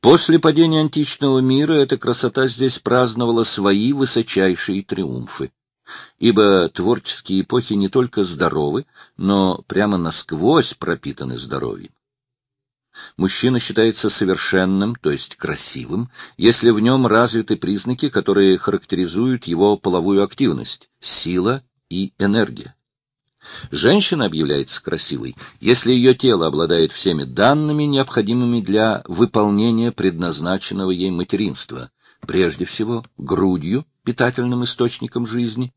После падения античного мира эта красота здесь праздновала свои высочайшие триумфы. Ибо творческие эпохи не только здоровы, но прямо насквозь пропитаны здоровьем. Мужчина считается совершенным, то есть красивым, если в нем развиты признаки, которые характеризуют его половую активность, сила и энергия. Женщина объявляется красивой, если ее тело обладает всеми данными, необходимыми для выполнения предназначенного ей материнства, прежде всего грудью, питательным источником жизни.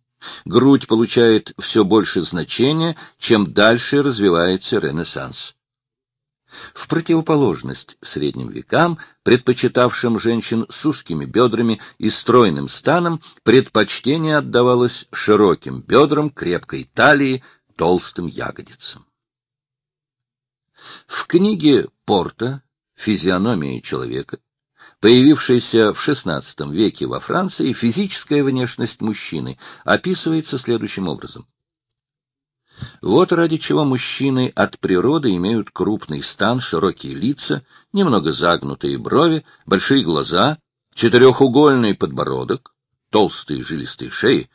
Грудь получает все больше значения, чем дальше развивается Ренессанс. В противоположность средним векам, предпочитавшим женщин с узкими бедрами и стройным станом, предпочтение отдавалось широким бедрам, крепкой талии, толстым ягодицам. В книге Порта «Физиономия человека», появившейся в XVI веке во Франции, физическая внешность мужчины описывается следующим образом. Вот ради чего мужчины от природы имеют крупный стан, широкие лица, немного загнутые брови, большие глаза, четырехугольный подбородок, толстые жилистые шеи,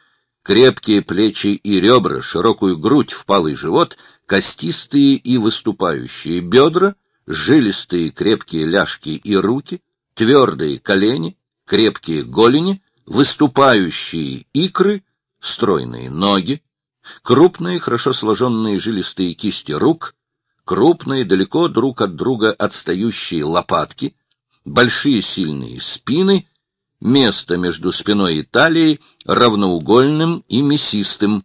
крепкие плечи и ребра, широкую грудь, впалый живот, костистые и выступающие бедра, жилистые крепкие ляжки и руки, твердые колени, крепкие голени, выступающие икры, стройные ноги, крупные, хорошо сложенные жилистые кисти рук, крупные, далеко друг от друга отстающие лопатки, большие сильные спины место между спиной и талией равноугольным и мясистым,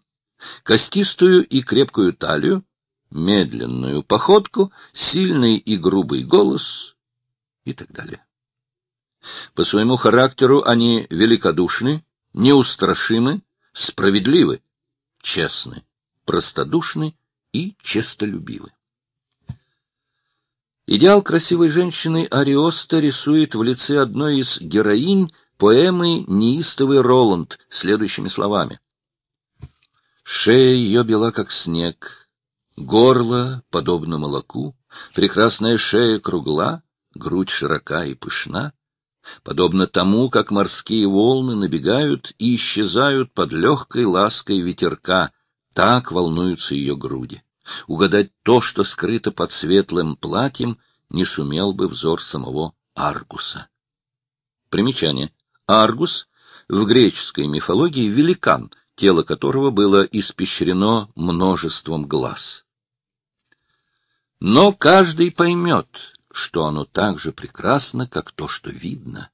костистую и крепкую талию, медленную походку, сильный и грубый голос и так далее. По своему характеру они великодушны, неустрашимы, справедливы, честны, простодушны и честолюбивы. Идеал красивой женщины Ариоста рисует в лице одной из героинь поэмы «Неистовый Роланд» следующими словами. Шея ее бела, как снег, горло подобно молоку, прекрасная шея кругла, грудь широка и пышна, подобно тому, как морские волны набегают и исчезают под легкой лаской ветерка, так волнуются ее груди. Угадать то, что скрыто под светлым платьем, не сумел бы взор самого Аргуса. Примечание. Аргус в греческой мифологии великан, тело которого было испещрено множеством глаз. Но каждый поймет, что оно так же прекрасно, как то, что видно.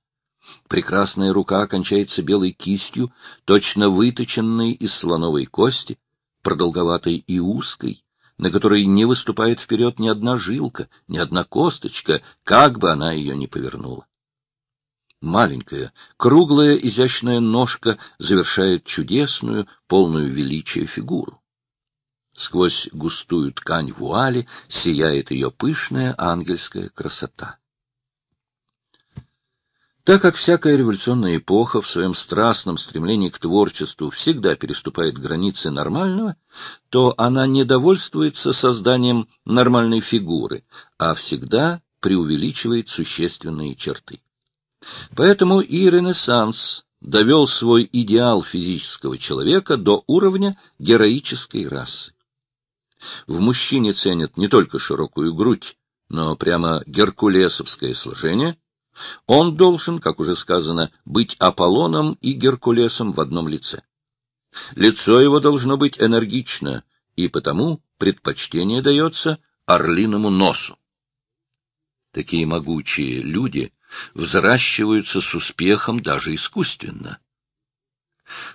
Прекрасная рука кончается белой кистью, точно выточенной из слоновой кости, продолговатой и узкой, на которой не выступает вперед ни одна жилка, ни одна косточка, как бы она ее ни повернула. Маленькая, круглая, изящная ножка завершает чудесную, полную величия фигуру. Сквозь густую ткань вуали сияет ее пышная ангельская красота. Так как всякая революционная эпоха в своем страстном стремлении к творчеству всегда переступает границы нормального, то она не довольствуется созданием нормальной фигуры, а всегда преувеличивает существенные черты. Поэтому и Ренессанс довел свой идеал физического человека до уровня героической расы. В мужчине ценят не только широкую грудь, но прямо геркулесовское сложение. Он должен, как уже сказано, быть Аполлоном и Геркулесом в одном лице. Лицо его должно быть энергично, и потому предпочтение дается орлиному носу. Такие могучие люди взращиваются с успехом даже искусственно.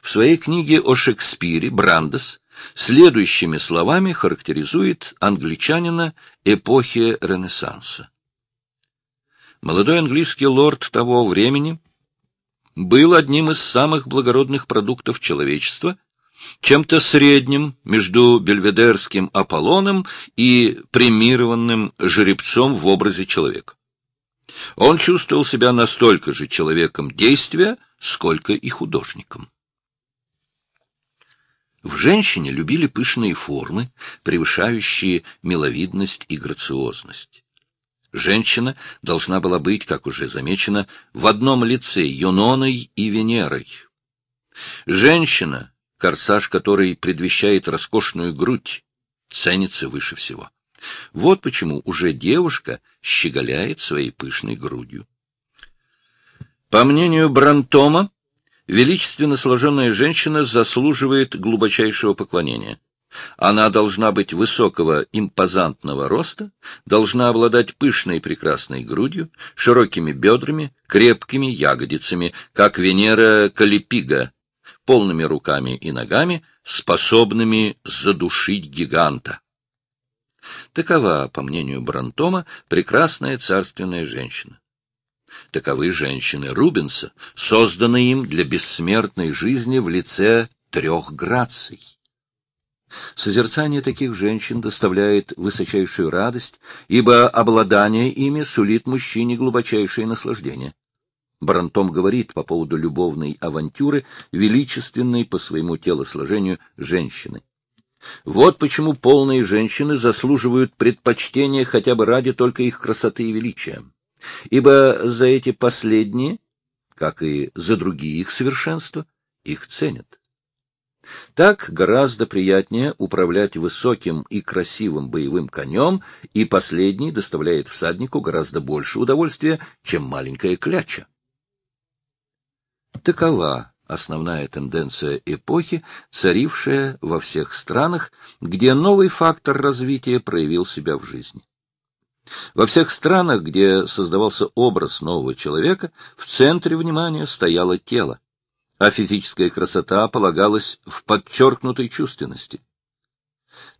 В своей книге о Шекспире Брандес следующими словами характеризует англичанина эпохи Ренессанса. Молодой английский лорд того времени был одним из самых благородных продуктов человечества, чем-то средним между бельведерским Аполлоном и премированным жеребцом в образе человека. Он чувствовал себя настолько же человеком действия, сколько и художником. В женщине любили пышные формы, превышающие миловидность и грациозность. Женщина должна была быть, как уже замечено, в одном лице Юноной и Венерой. Женщина, корсаж которой предвещает роскошную грудь, ценится выше всего. Вот почему уже девушка щеголяет своей пышной грудью. По мнению Брантома, величественно сложенная женщина заслуживает глубочайшего поклонения. Она должна быть высокого импозантного роста, должна обладать пышной прекрасной грудью, широкими бедрами, крепкими ягодицами, как Венера Калипига, полными руками и ногами, способными задушить гиганта. Такова, по мнению Брантома, прекрасная царственная женщина. Таковы женщины Рубенса, созданные им для бессмертной жизни в лице трех граций. Созерцание таких женщин доставляет высочайшую радость, ибо обладание ими сулит мужчине глубочайшее наслаждение. Брантом говорит по поводу любовной авантюры, величественной по своему телосложению женщины. Вот почему полные женщины заслуживают предпочтения хотя бы ради только их красоты и величия. Ибо за эти последние, как и за другие их совершенства, их ценят. Так гораздо приятнее управлять высоким и красивым боевым конем, и последний доставляет всаднику гораздо больше удовольствия, чем маленькая кляча. Такова основная тенденция эпохи, царившая во всех странах, где новый фактор развития проявил себя в жизни. Во всех странах, где создавался образ нового человека, в центре внимания стояло тело, а физическая красота полагалась в подчеркнутой чувственности.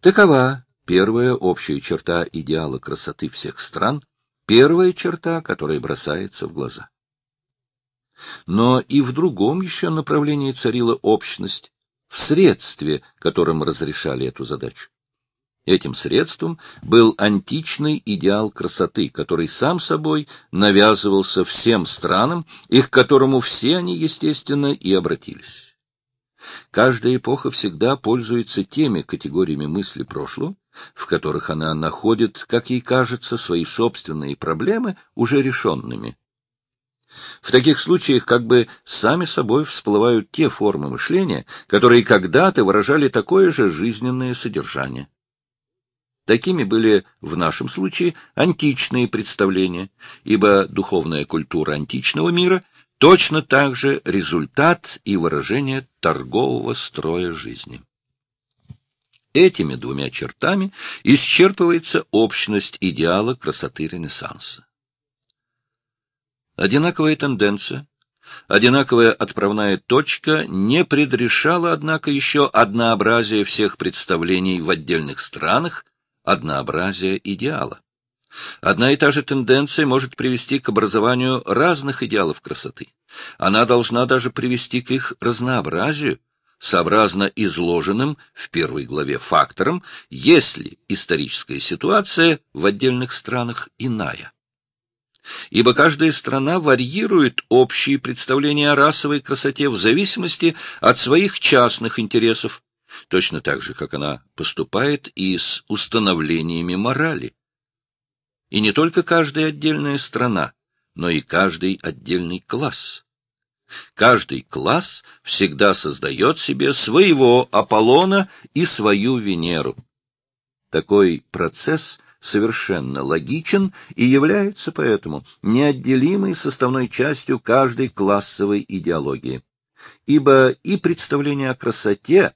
Такова первая общая черта идеала красоты всех стран, первая черта, которая бросается в глаза. Но и в другом еще направлении царила общность, в средстве, которым разрешали эту задачу. Этим средством был античный идеал красоты, который сам собой навязывался всем странам и к которому все они, естественно, и обратились. Каждая эпоха всегда пользуется теми категориями мысли прошлого, в которых она находит, как ей кажется, свои собственные проблемы уже решенными. В таких случаях как бы сами собой всплывают те формы мышления, которые когда-то выражали такое же жизненное содержание. Такими были в нашем случае античные представления, ибо духовная культура античного мира точно так же результат и выражение торгового строя жизни. Этими двумя чертами исчерпывается общность идеала красоты Ренессанса. Одинаковая тенденция, одинаковая отправная точка не предрешала, однако, еще однообразие всех представлений в отдельных странах, однообразие идеала. Одна и та же тенденция может привести к образованию разных идеалов красоты. Она должна даже привести к их разнообразию, сообразно изложенным в первой главе факторам, если историческая ситуация в отдельных странах иная. Ибо каждая страна варьирует общие представления о расовой красоте в зависимости от своих частных интересов, точно так же, как она поступает и с установлениями морали. И не только каждая отдельная страна, но и каждый отдельный класс. Каждый класс всегда создает себе своего Аполлона и свою Венеру. Такой процесс совершенно логичен и является поэтому неотделимой составной частью каждой классовой идеологии. Ибо и представление о красоте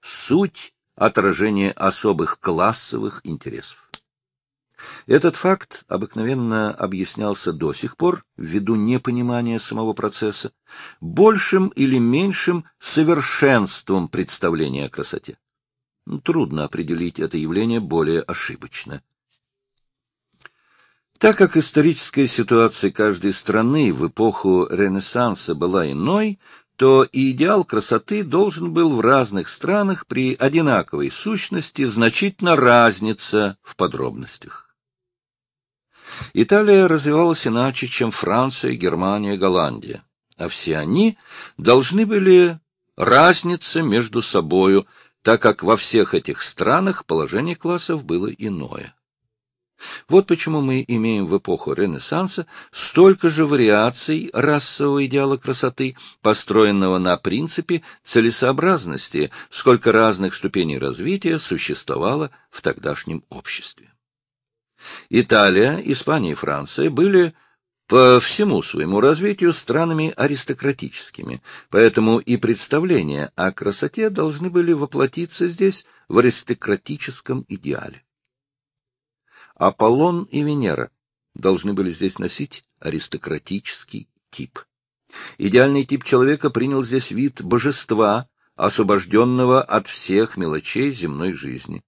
суть отражения особых классовых интересов. Этот факт обыкновенно объяснялся до сих пор, ввиду непонимания самого процесса, большим или меньшим совершенством представления о красоте. Трудно определить это явление более ошибочно. Так как историческая ситуация каждой страны в эпоху Ренессанса была иной, то идеал красоты должен был в разных странах при одинаковой сущности значительно разниться в подробностях. Италия развивалась иначе, чем Франция, Германия, Голландия, а все они должны были разниться между собою, так как во всех этих странах положение классов было иное. Вот почему мы имеем в эпоху Ренессанса столько же вариаций расового идеала красоты, построенного на принципе целесообразности, сколько разных ступеней развития существовало в тогдашнем обществе. Италия, Испания и Франция были по всему своему развитию странами аристократическими, поэтому и представления о красоте должны были воплотиться здесь в аристократическом идеале. Аполлон и Венера должны были здесь носить аристократический тип. Идеальный тип человека принял здесь вид божества, освобожденного от всех мелочей земной жизни.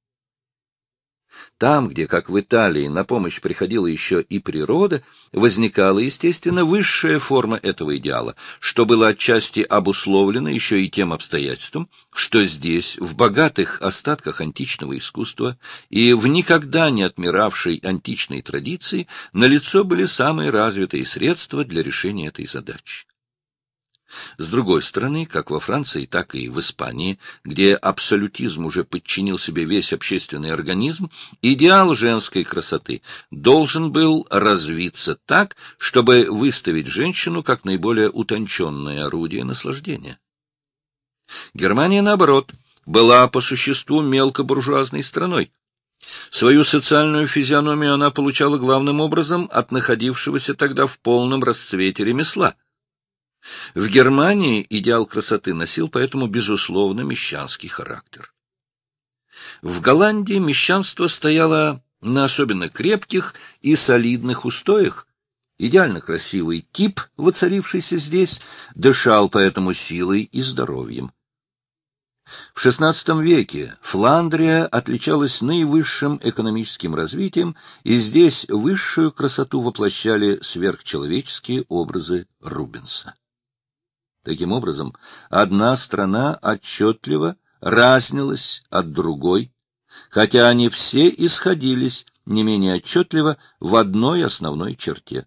Там, где, как в Италии, на помощь приходила еще и природа, возникала, естественно, высшая форма этого идеала, что было отчасти обусловлено еще и тем обстоятельством, что здесь, в богатых остатках античного искусства и в никогда не отмиравшей античной традиции, налицо были самые развитые средства для решения этой задачи. С другой стороны, как во Франции, так и в Испании, где абсолютизм уже подчинил себе весь общественный организм, идеал женской красоты должен был развиться так, чтобы выставить женщину как наиболее утонченное орудие наслаждения. Германия, наоборот, была по существу мелкобуржуазной страной. Свою социальную физиономию она получала главным образом от находившегося тогда в полном расцвете ремесла — в Германии идеал красоты носил поэтому, безусловно, мещанский характер. В Голландии мещанство стояло на особенно крепких и солидных устоях. Идеально красивый тип, воцарившийся здесь, дышал поэтому силой и здоровьем. В XVI веке Фландрия отличалась наивысшим экономическим развитием, и здесь высшую красоту воплощали сверхчеловеческие образы Рубенса. Таким образом, одна страна отчетливо разнилась от другой, хотя они все исходились не менее отчетливо в одной основной черте.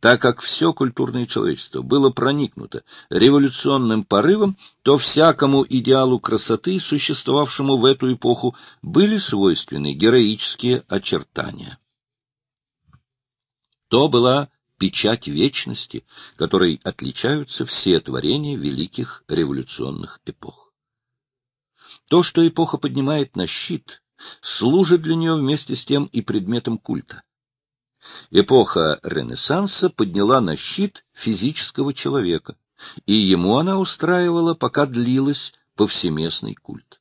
Так как все культурное человечество было проникнуто революционным порывом, то всякому идеалу красоты, существовавшему в эту эпоху, были свойственны героические очертания. То была печать вечности, которой отличаются все творения великих революционных эпох. То, что эпоха поднимает на щит, служит для нее вместе с тем и предметом культа. Эпоха Ренессанса подняла на щит физического человека, и ему она устраивала, пока длилась повсеместный культ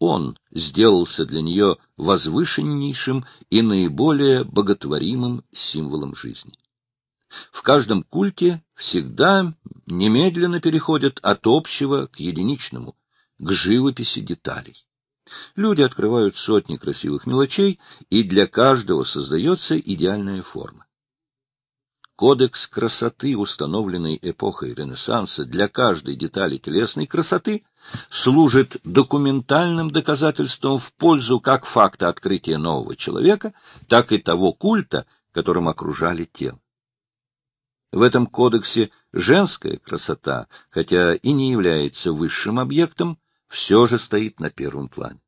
он сделался для нее возвышеннейшим и наиболее боготворимым символом жизни. В каждом культе всегда немедленно переходят от общего к единичному, к живописи деталей. Люди открывают сотни красивых мелочей, и для каждого создается идеальная форма. Кодекс красоты, установленный эпохой Ренессанса для каждой детали телесной красоты, служит документальным доказательством в пользу как факта открытия нового человека, так и того культа, которым окружали тело. В этом кодексе женская красота, хотя и не является высшим объектом, все же стоит на первом плане.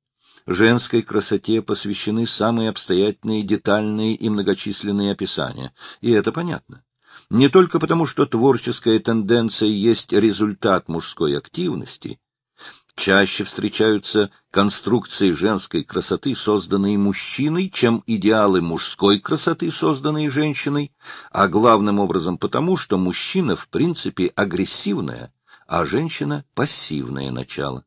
Женской красоте посвящены самые обстоятельные, детальные и многочисленные описания, и это понятно. Не только потому, что творческая тенденция есть результат мужской активности, Чаще встречаются конструкции женской красоты, созданные мужчиной, чем идеалы мужской красоты, созданные женщиной, а главным образом потому, что мужчина в принципе агрессивное, а женщина — пассивное начало.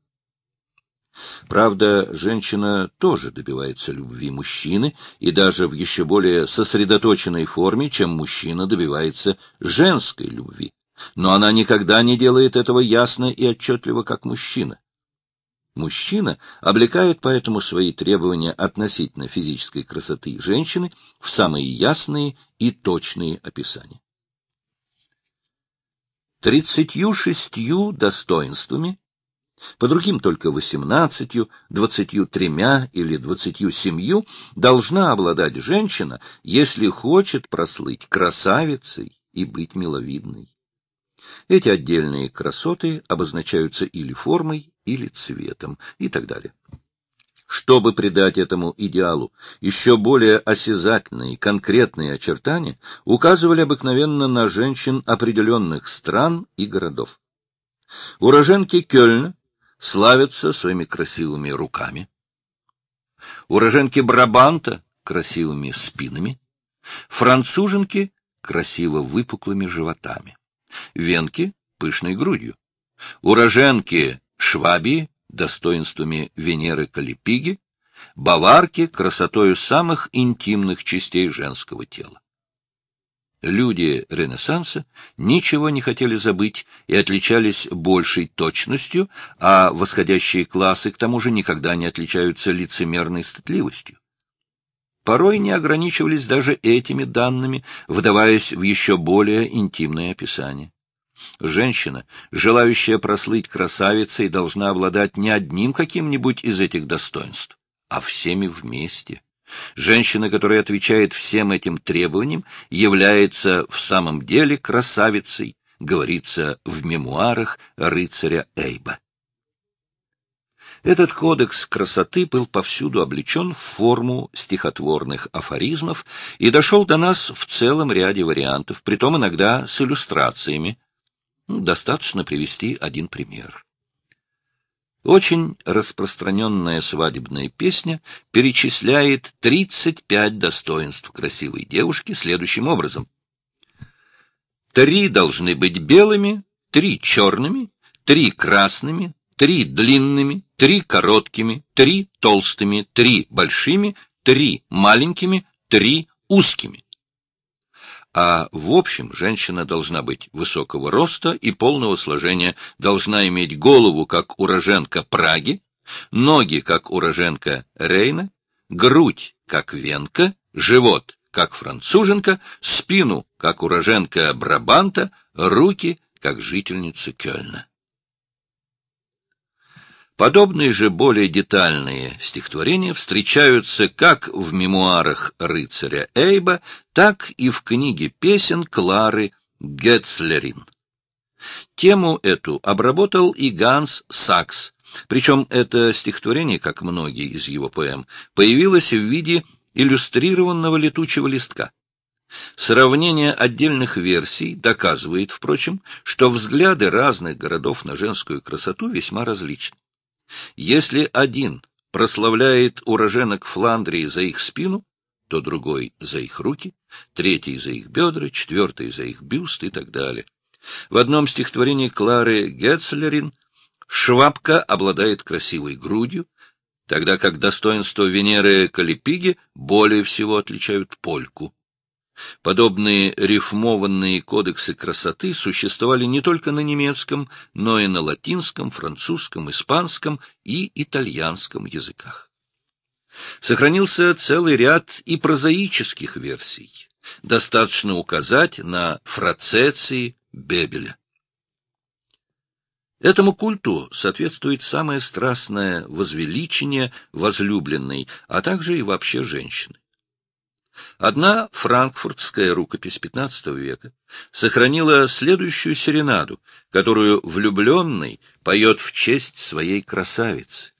Правда, женщина тоже добивается любви мужчины, и даже в еще более сосредоточенной форме, чем мужчина добивается женской любви. Но она никогда не делает этого ясно и отчетливо, как мужчина. Мужчина облекает поэтому свои требования относительно физической красоты женщины в самые ясные и точные описания. Тридцатью шестью достоинствами, по другим только восемнадцатью, двадцатью тремя или двадцатью семью должна обладать женщина, если хочет прослыть красавицей и быть миловидной. Эти отдельные красоты обозначаются или формой, или цветом и так далее. Чтобы придать этому идеалу еще более осязательные, конкретные очертания, указывали обыкновенно на женщин определенных стран и городов. Уроженки Кёльна славятся своими красивыми руками. Уроженки Брабанта — красивыми спинами. Француженки — красиво выпуклыми животами. Венки — пышной грудью. Уроженки Швабии достоинствами Венеры Калипиги, баварки красотою самых интимных частей женского тела. Люди Ренессанса ничего не хотели забыть и отличались большей точностью, а восходящие классы к тому же никогда не отличаются лицемерной стыдливостью. Порой не ограничивались даже этими данными, вдаваясь в еще более интимное описание. Женщина, желающая прослыть красавицей, должна обладать не одним каким-нибудь из этих достоинств, а всеми вместе. Женщина, которая отвечает всем этим требованиям, является в самом деле красавицей, говорится в мемуарах рыцаря Эйба. Этот кодекс красоты был повсюду облечен в форму стихотворных афоризмов и дошел до нас в целом ряде вариантов, притом иногда с иллюстрациями, ну, достаточно привести один пример. Очень распространенная свадебная песня перечисляет 35 достоинств красивой девушки следующим образом. Три должны быть белыми, три черными, три красными, три длинными, три короткими, три толстыми, три большими, три маленькими, три узкими а в общем женщина должна быть высокого роста и полного сложения, должна иметь голову, как уроженка Праги, ноги, как уроженка Рейна, грудь, как венка, живот, как француженка, спину, как уроженка Брабанта, руки, как жительница Кёльна. Подобные же более детальные стихотворения встречаются как в мемуарах рыцаря Эйба, так и в книге песен Клары Гетцлерин. Тему эту обработал и Ганс Сакс, причем это стихотворение, как многие из его поэм, появилось в виде иллюстрированного летучего листка. Сравнение отдельных версий доказывает, впрочем, что взгляды разных городов на женскую красоту весьма различны. Если один прославляет уроженок Фландрии за их спину, то другой за их руки, третий за их бедра, четвертый за их бюст и так далее. В одном стихотворении Клары Гетцлерин швабка обладает красивой грудью, тогда как достоинство Венеры Калипиги более всего отличают польку. Подобные рифмованные кодексы красоты существовали не только на немецком, но и на латинском, французском, испанском и итальянском языках. Сохранился целый ряд и прозаических версий. Достаточно указать на фрацеции Бебеля. Этому культу соответствует самое страстное возвеличение возлюбленной, а также и вообще женщины. Одна франкфуртская рукопись XV века сохранила следующую серенаду, которую влюбленный поет в честь своей красавицы.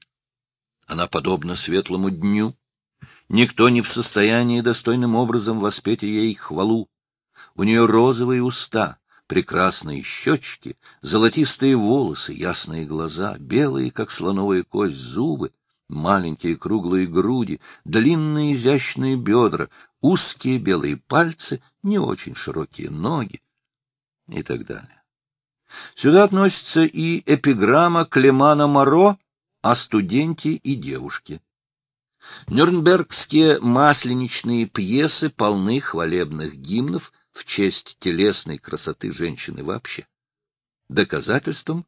Она подобна светлому дню. Никто не в состоянии достойным образом воспеть ей хвалу. У нее розовые уста, прекрасные щечки, золотистые волосы, ясные глаза, белые, как слоновая кость, зубы, маленькие круглые груди, длинные изящные бедра, узкие белые пальцы, не очень широкие ноги и так далее. Сюда относится и эпиграмма Клемана Моро о студенте и девушке. Нюрнбергские масленичные пьесы полны хвалебных гимнов в честь телесной красоты женщины вообще. Доказательством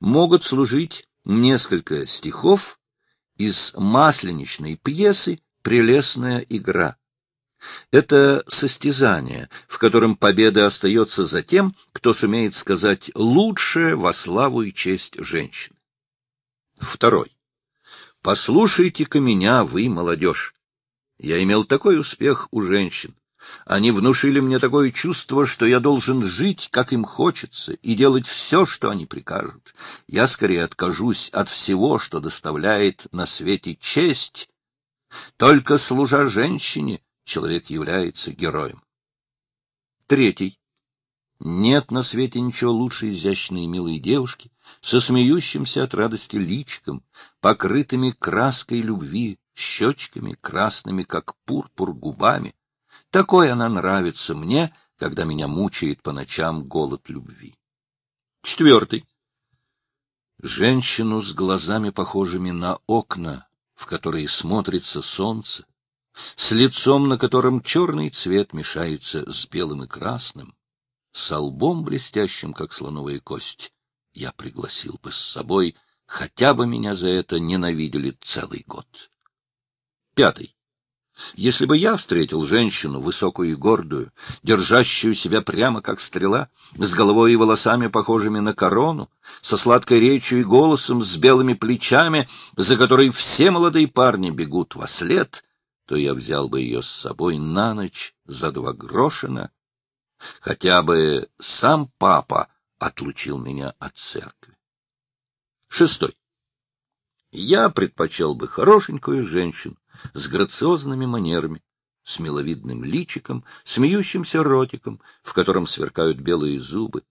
могут служить несколько стихов из масленичной пьесы «Прелестная игра». Это состязание, в котором победа остается за тем, кто сумеет сказать лучшее во славу и честь женщин. Второй. Послушайте-ка меня, вы, молодежь. Я имел такой успех у женщин. Они внушили мне такое чувство, что я должен жить, как им хочется, и делать все, что они прикажут. Я скорее откажусь от всего, что доставляет на свете честь. Только служа женщине, человек является героем. Третий. Нет на свете ничего лучше изящной и милой девушки, со смеющимся от радости личиком, покрытыми краской любви, щечками красными, как пурпур, губами, такой она нравится мне, когда меня мучает по ночам голод любви. Четвертый. Женщину с глазами, похожими на окна, в которые смотрится солнце, с лицом, на котором черный цвет мешается с белым и красным, с лбом блестящим, как слоновая кость, я пригласил бы с собой, хотя бы меня за это ненавидели целый год. Пятый. Если бы я встретил женщину, высокую и гордую, держащую себя прямо как стрела, с головой и волосами, похожими на корону, со сладкой речью и голосом, с белыми плечами, за которой все молодые парни бегут во след, то я взял бы ее с собой на ночь за два грошина, хотя бы сам папа отлучил меня от церкви. Шестой. Я предпочел бы хорошенькую женщину, с грациозными манерами, с миловидным личиком, смеющимся ротиком, в котором сверкают белые зубы,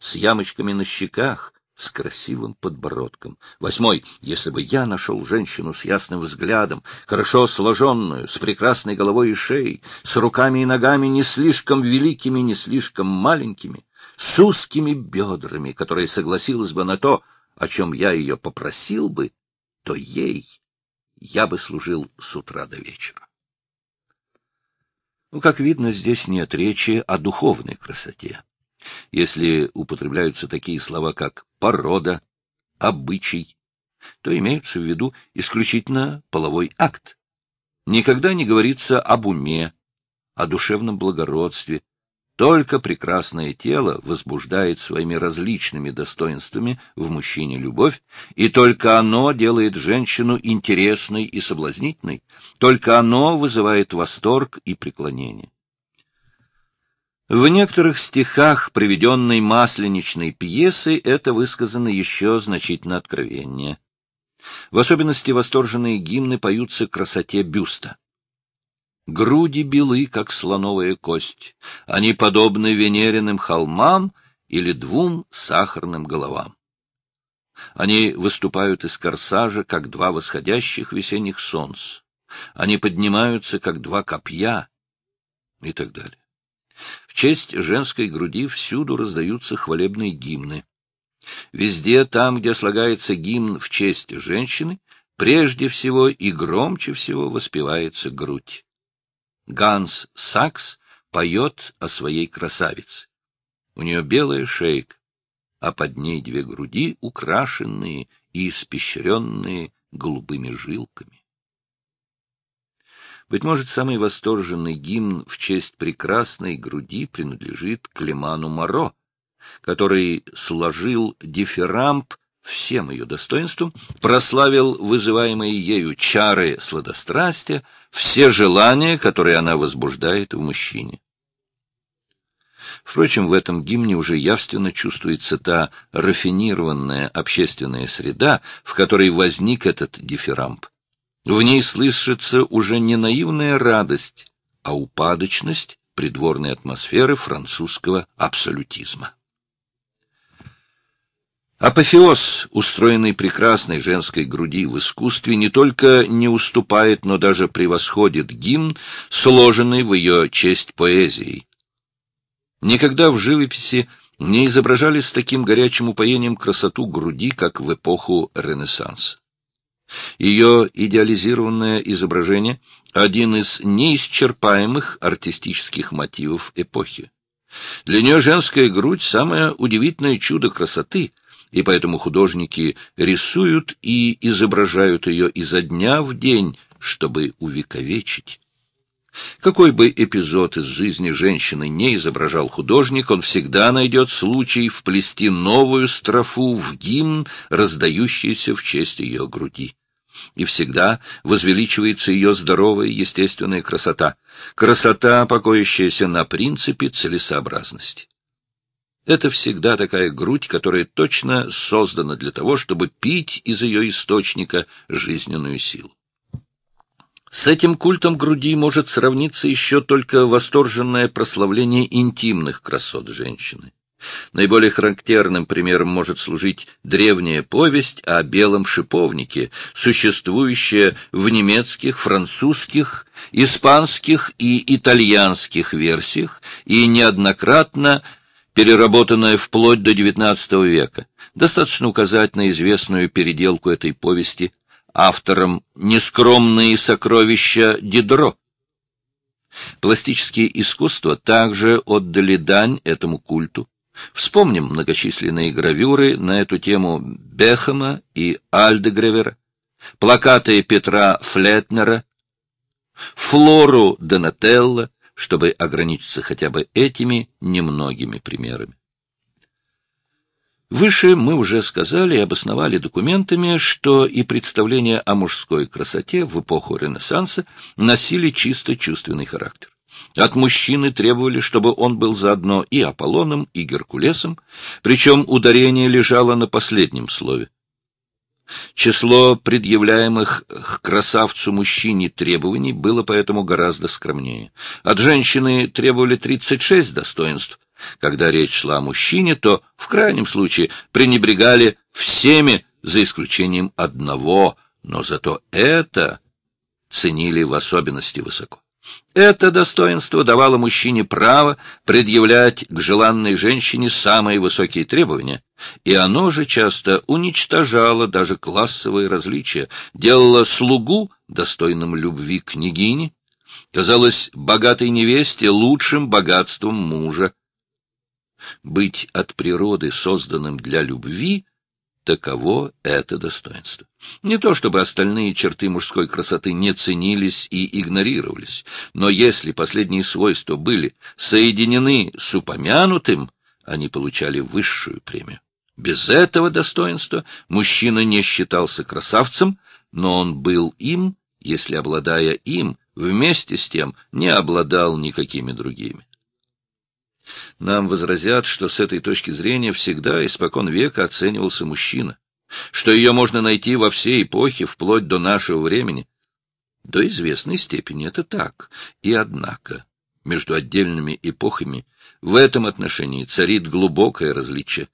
с ямочками на щеках, с красивым подбородком. Восьмой. Если бы я нашел женщину с ясным взглядом, хорошо сложенную, с прекрасной головой и шеей, с руками и ногами не слишком великими, не слишком маленькими, с узкими бедрами, которая согласилась бы на то, о чем я ее попросил бы, то ей я бы служил с утра до вечера. Ну, как видно, здесь нет речи о духовной красоте. Если употребляются такие слова, как «порода», «обычай», то имеются в виду исключительно половой акт. Никогда не говорится об уме, о душевном благородстве, только прекрасное тело возбуждает своими различными достоинствами в мужчине любовь, и только оно делает женщину интересной и соблазнительной, только оно вызывает восторг и преклонение. В некоторых стихах приведенной масленичной пьесы это высказано еще значительно откровеннее. В особенности восторженные гимны поются красоте бюста. Груди белы, как слоновая кость. Они подобны венериным холмам или двум сахарным головам. Они выступают из корсажа, как два восходящих весенних солнца. Они поднимаются, как два копья и так далее. В честь женской груди всюду раздаются хвалебные гимны. Везде там, где слагается гимн в честь женщины, прежде всего и громче всего воспевается грудь. Ганс Сакс поет о своей красавице. У нее белая шейка, а под ней две груди, украшенные и испещренные голубыми жилками. Быть может, самый восторженный гимн в честь прекрасной груди принадлежит Клеману Моро, который сложил дифирамб всем ее достоинствам, прославил вызываемые ею чары сладострастия, все желания, которые она возбуждает в мужчине. Впрочем, в этом гимне уже явственно чувствуется та рафинированная общественная среда, в которой возник этот дифирамб. В ней слышится уже не наивная радость, а упадочность придворной атмосферы французского абсолютизма. Апофеоз, устроенный прекрасной женской груди в искусстве, не только не уступает, но даже превосходит гимн, сложенный в ее честь поэзией. Никогда в живописи не изображали с таким горячим упоением красоту груди, как в эпоху Ренессанса. Ее идеализированное изображение — один из неисчерпаемых артистических мотивов эпохи. Для нее женская грудь — самое удивительное чудо красоты — и поэтому художники рисуют и изображают ее изо дня в день, чтобы увековечить. Какой бы эпизод из жизни женщины не изображал художник, он всегда найдет случай вплести новую строфу в гимн, раздающийся в честь ее груди. и всегда возвеличивается ее здоровая естественная красота, красота, покоящаяся на принципе целесообразности. Это всегда такая грудь, которая точно создана для того, чтобы пить из ее источника жизненную силу. С этим культом груди может сравниться еще только восторженное прославление интимных красот женщины. Наиболее характерным примером может служить древняя повесть о белом шиповнике, существующая в немецких, французских, испанских и итальянских версиях и неоднократно переработанная вплоть до XIX века. Достаточно указать на известную переделку этой повести автором «Нескромные сокровища Дидро». Пластические искусства также отдали дань этому культу. Вспомним многочисленные гравюры на эту тему Бехема и Альдегревера, плакаты Петра Флетнера, Флору Донателло, чтобы ограничиться хотя бы этими немногими примерами. Выше мы уже сказали и обосновали документами, что и представления о мужской красоте в эпоху Ренессанса носили чисто чувственный характер. От мужчины требовали, чтобы он был заодно и Аполлоном, и Геркулесом, причем ударение лежало на последнем слове. Число предъявляемых к красавцу-мужчине требований было поэтому гораздо скромнее. От женщины требовали 36 достоинств. Когда речь шла о мужчине, то в крайнем случае пренебрегали всеми, за исключением одного, но зато это ценили в особенности высоко. Это достоинство давало мужчине право предъявлять к желанной женщине самые высокие требования, и оно же часто уничтожало даже классовые различия, делало слугу достойным любви княгини, казалось богатой невесте лучшим богатством мужа. Быть от природы созданным для любви Таково это достоинство. Не то чтобы остальные черты мужской красоты не ценились и игнорировались, но если последние свойства были соединены с упомянутым, они получали высшую премию. Без этого достоинства мужчина не считался красавцем, но он был им, если, обладая им, вместе с тем не обладал никакими другими. Нам возразят, что с этой точки зрения всегда испокон века оценивался мужчина, что ее можно найти во всей эпохе, вплоть до нашего времени. До известной степени это так, и однако между отдельными эпохами в этом отношении царит глубокое различие.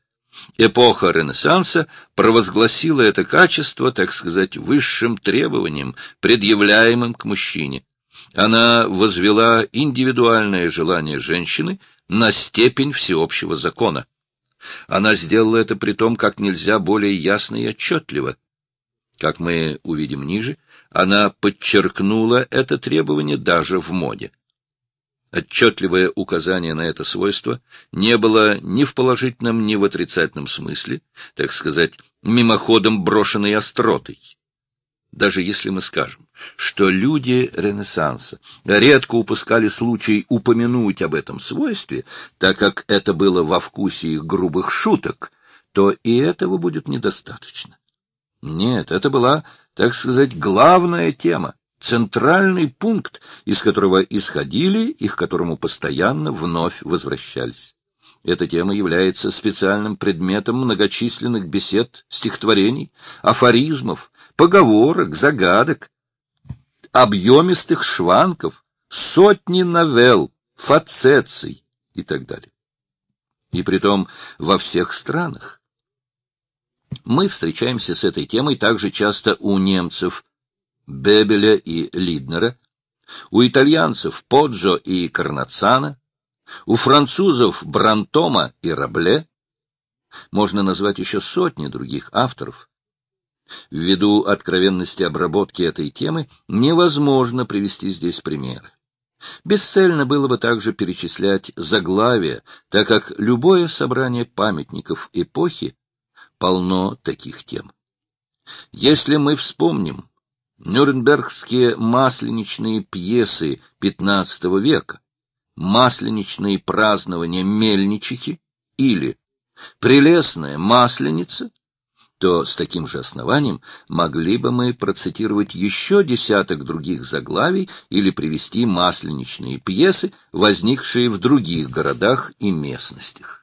Эпоха Ренессанса провозгласила это качество, так сказать, высшим требованием, предъявляемым к мужчине. Она возвела индивидуальное желание женщины на степень всеобщего закона. Она сделала это при том, как нельзя более ясно и отчетливо. Как мы увидим ниже, она подчеркнула это требование даже в моде. Отчетливое указание на это свойство не было ни в положительном, ни в отрицательном смысле, так сказать, мимоходом брошенной остротой даже если мы скажем, что люди Ренессанса редко упускали случай упомянуть об этом свойстве, так как это было во вкусе их грубых шуток, то и этого будет недостаточно. Нет, это была, так сказать, главная тема, центральный пункт, из которого исходили и к которому постоянно вновь возвращались. Эта тема является специальным предметом многочисленных бесед, стихотворений, афоризмов, поговорок, загадок, объемистых шванков, сотни новелл, фацеций и так далее. И притом во всех странах. Мы встречаемся с этой темой также часто у немцев Бебеля и Лиднера, у итальянцев Поджо и Карнацана, у французов Брантома и Рабле можно назвать еще сотни других авторов. Ввиду откровенности обработки этой темы невозможно привести здесь примеры. Бесцельно было бы также перечислять заглавия, так как любое собрание памятников эпохи полно таких тем. Если мы вспомним нюрнбергские масленичные пьесы XV века, масленичные празднования мельничихи или прелестная масленица, то с таким же основанием могли бы мы процитировать еще десяток других заглавий или привести масленичные пьесы, возникшие в других городах и местностях.